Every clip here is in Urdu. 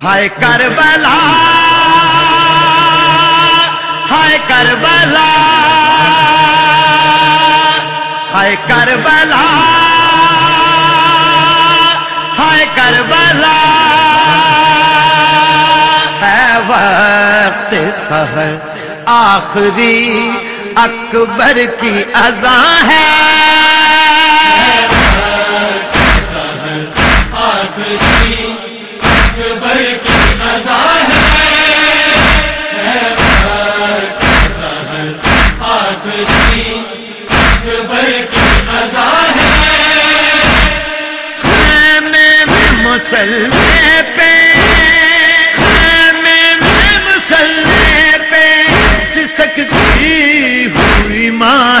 ہائے کربلا ہائے کربلا ہائے کربلا ہائے کربلا ہے وقت سہر آخری اکبر کی اذاں ہے مسلح پہ میں مسلح پہ سسکتی ہوئی ماں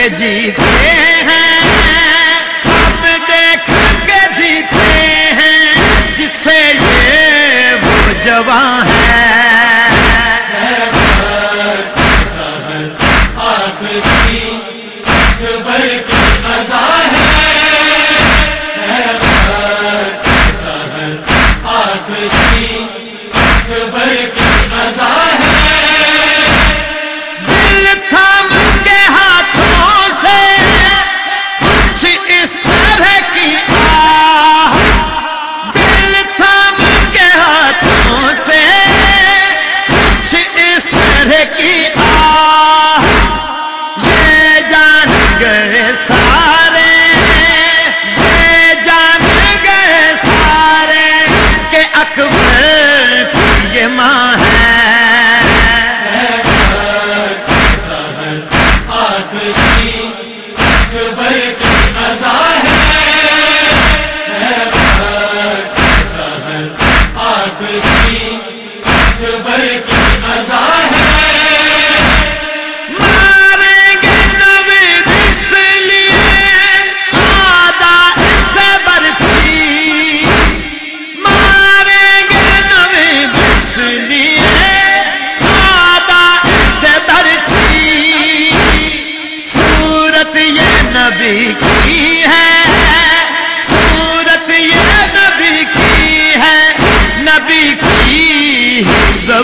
کے جیتے ہیں سب دیکھ کے جیتے ہیں جس سے یہ وہ جوان ہے۔